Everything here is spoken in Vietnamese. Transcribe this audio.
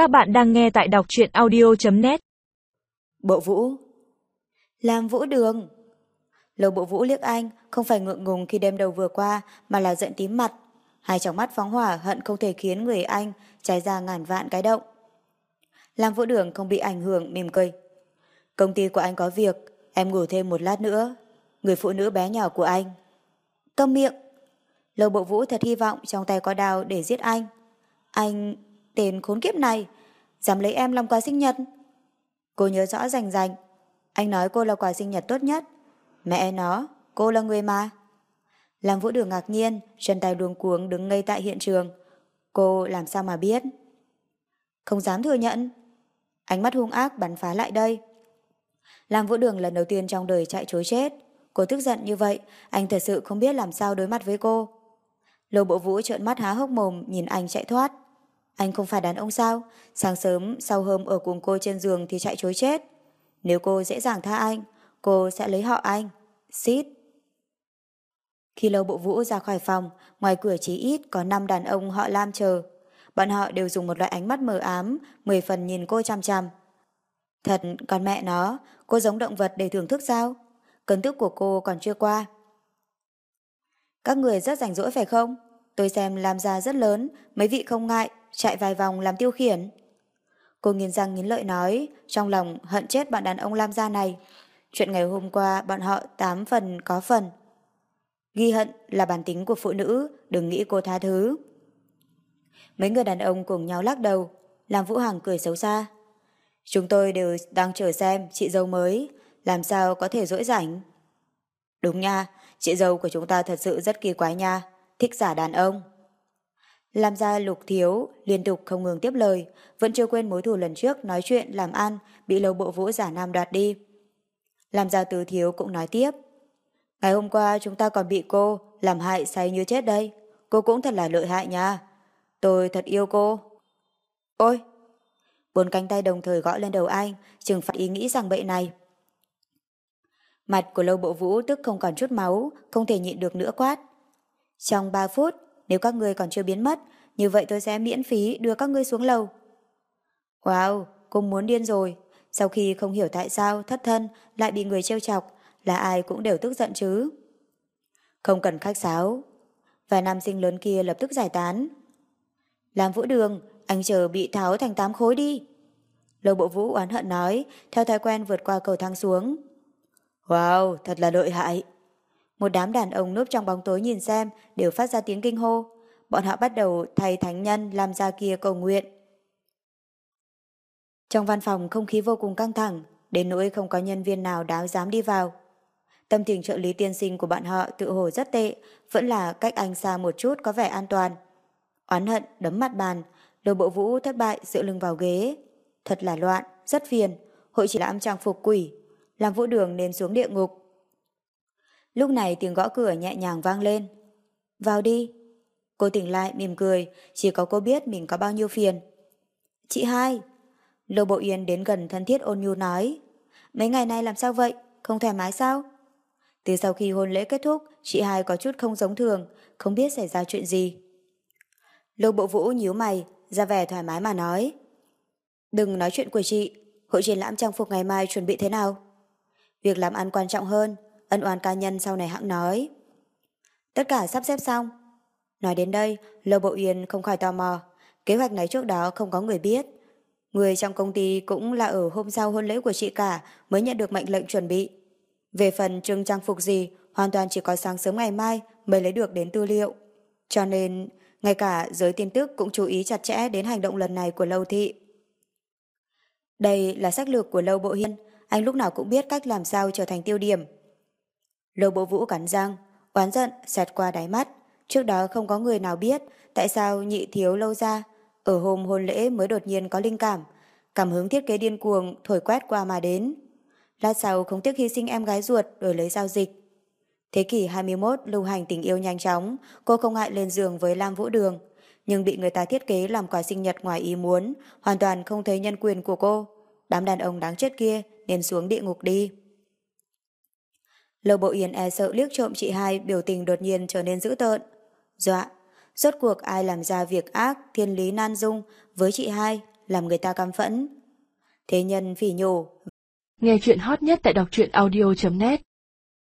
Các bạn đang nghe tại đọc truyện audio.net Bộ vũ. Làm vũ đường. Lầu bộ vũ liếc anh, Không phải ngượng ngùng khi đêm đầu vừa qua, Mà là giận tím mặt. Hai trong mắt phóng hỏa hận không thể khiến người anh trái ra ngàn vạn cái động. Làm vũ đường không bị ảnh hưởng, mỉm cười. Công ty của anh có việc, Em ngủ thêm một lát nữa. Người phụ nữ bé nhỏ của anh. Câm miệng. Lầu bộ vũ thật hy vọng trong tay có đao để giết anh. Anh Tên khốn kiếp này, dám lấy em làm quà sinh nhật. Cô nhớ rõ rành rành. Anh nói cô là quà sinh nhật tốt nhất. Mẹ nó, cô là người mà. Làm vũ đường ngạc nhiên, chân tay luống cuống đứng ngây tại hiện trường. Cô làm sao mà biết? Không dám thừa nhận. Ánh mắt hung ác bắn phá lại đây. Làm vũ đường lần đầu tiên trong đời chạy chối chết. Cô tức giận như vậy, anh thật sự không biết làm sao đối mặt với cô. Lô bộ vũ trợn mắt há hốc mồm nhìn anh chạy thoát. Anh không phải đàn ông sao? Sáng sớm, sau hôm ở cùng cô trên giường thì chạy chối chết. Nếu cô dễ dàng tha anh, cô sẽ lấy họ anh. Xít. Khi lâu bộ vũ ra khỏi phòng, ngoài cửa chí ít có 5 đàn ông họ Lam chờ. Bọn họ đều dùng một loại ánh mắt mờ ám, 10 phần nhìn cô chăm chăm. Thật, con mẹ nó, cô giống động vật để thưởng thức sao? Cơn tức của cô còn chưa qua. Các người rất rảnh rỗi phải không? Tôi xem làm ra rất lớn, mấy vị không ngại, chạy vài vòng làm tiêu khiển. Cô nghiến răng nghiến lợi nói, trong lòng hận chết bọn đàn ông Lam gia này. Chuyện ngày hôm qua bọn họ tám phần có phần. Ghi hận là bản tính của phụ nữ, đừng nghĩ cô tha thứ. Mấy người đàn ông cùng nhau lắc đầu, làm Vũ Hằng cười xấu xa. Chúng tôi đều đang chờ xem chị dâu mới, làm sao có thể dỗi rảnh. Đúng nha, chị dâu của chúng ta thật sự rất kỳ quái nha, thích giả đàn ông. Làm ra lục thiếu, liên tục không ngừng tiếp lời, vẫn chưa quên mối thù lần trước nói chuyện, làm ăn, bị lâu bộ vũ giả nam đoạt đi. Làm ra từ thiếu cũng nói tiếp. Ngày hôm qua chúng ta còn bị cô làm hại say như chết đây. Cô cũng thật là lợi hại nha. Tôi thật yêu cô. Ôi! Bốn cánh tay đồng thời gõ lên đầu anh, trừng phạt ý nghĩ rằng bậy này. Mặt của lâu bộ vũ tức không còn chút máu, không thể nhịn được nữa quát. Trong 3 phút, nếu các ngươi còn chưa biến mất, như vậy tôi sẽ miễn phí đưa các ngươi xuống lầu. Wow, cô muốn điên rồi. Sau khi không hiểu tại sao thất thân lại bị người trêu chọc, là ai cũng đều tức giận chứ. Không cần khách sáo. Và nam sinh lớn kia lập tức giải tán. Làm vũ đường, anh chờ bị tháo thành tám khối đi. Lâu bộ vũ oán hận nói, theo thói quen vượt qua cầu thang xuống. Wow, thật là lợi hại. Một đám đàn ông núp trong bóng tối nhìn xem đều phát ra tiếng kinh hô. Bọn họ bắt đầu thay thánh nhân làm ra kia cầu nguyện. Trong văn phòng không khí vô cùng căng thẳng, đến nỗi không có nhân viên nào đáo dám đi vào. Tâm tình trợ lý tiên sinh của bạn họ tự hồ rất tệ, vẫn là cách anh xa một chút có vẻ an toàn. Oán hận, đấm mặt bàn, lầu bộ vũ thất bại dựa lưng vào ghế. Thật là loạn, rất phiền, hội chỉ là âm trang phục quỷ, làm vũ đường nên xuống địa ngục. Lúc này tiếng gõ cửa nhẹ nhàng vang lên. Vào đi. Cô tỉnh lại mỉm cười, chỉ có cô biết mình có bao nhiêu phiền. Chị hai. Lô Bộ Yên đến gần thân thiết ôn nhu nói. Mấy ngày nay làm sao vậy? Không thoải mái sao? Từ sau khi hôn lễ kết thúc, chị hai có chút không giống thường, không biết xảy ra chuyện gì. Lô Bộ Vũ nhíu mày, ra vẻ thoải mái mà nói. Đừng nói chuyện của chị, hội triển lãm trang phục ngày mai chuẩn bị thế nào? Việc làm ăn quan trọng hơn, ân oán cá nhân sau này hãng nói. Tất cả sắp xếp xong. Nói đến đây, lầu Bộ Yên không khỏi tò mò. Kế hoạch này trước đó không có người biết. Người trong công ty cũng là ở hôm sau hôn lễ của chị cả mới nhận được mệnh lệnh chuẩn bị. Về phần trưng trang phục gì, hoàn toàn chỉ có sáng sớm ngày mai mới lấy được đến tư liệu. Cho nên, ngay cả giới tin tức cũng chú ý chặt chẽ đến hành động lần này của Lâu Thị. Đây là sách lược của Lâu Bộ Hiên, anh lúc nào cũng biết cách làm sao trở thành tiêu điểm. Lô Bộ Vũ cắn răng, oán giận xẹt qua đáy mắt. Trước đó không có người nào biết tại sao nhị thiếu lâu ra. Ở hôm hôn lễ mới đột nhiên có linh cảm. Cảm hứng thiết kế điên cuồng thổi quét qua mà đến. Lát sau không tiếc hy sinh em gái ruột đổi lấy giao dịch. Thế kỷ 21 lưu hành tình yêu nhanh chóng, cô không ngại lên giường với Lam Vũ Đường. Nhưng bị người ta thiết kế làm quà sinh nhật ngoài ý muốn, hoàn toàn không thấy nhân quyền của cô. Đám đàn ông đáng chết kia nên xuống địa ngục đi. Lâu Bộ Yên e sợ liếc trộm chị hai biểu tình đột nhiên trở nên dữ tợn. Dọa, rốt cuộc ai làm ra việc ác thiên lý nan dung với chị hai làm người ta căm phẫn. Thế nhân phỉ nhổ. Nghe chuyện hot nhất tại đọc truyện audio.net